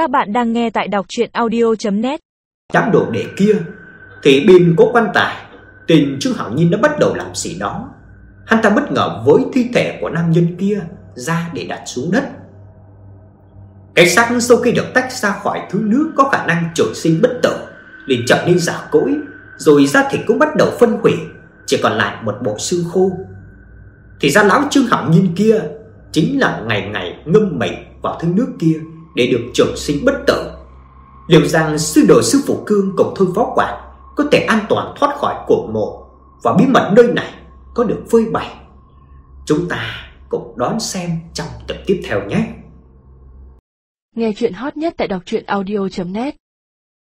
Các bạn đang nghe tại đọc chuyện audio.net Đám đồ đệ kia, Thì bên có quan tài, Tình Trương Hảo Nhiên đã bắt đầu làm gì đó. Hắn ta bất ngờ với thi thể của nam nhân kia Ra để đặt xuống đất. Cái xác sau khi được tách ra khỏi thứ nước Có khả năng trường sinh bất tử, liền trở nên giả cỗi, Rồi da thịt cũng bắt đầu phân hủy, Chỉ còn lại một bộ xương khô. Thì ra lão Trương Hảo Nhiên kia Chính là ngày ngày ngâm mình vào thứ nước kia. Để được trường sinh bất tử. Liệu rằng sư đồ sư phụ cương cùng thôi phó quản Có thể an toàn thoát khỏi cổ mộ Và bí mật nơi này có được phơi bày? Chúng ta cùng đón xem trong tập tiếp theo nhé. Nghe chuyện hot nhất tại đọc truyện audio.net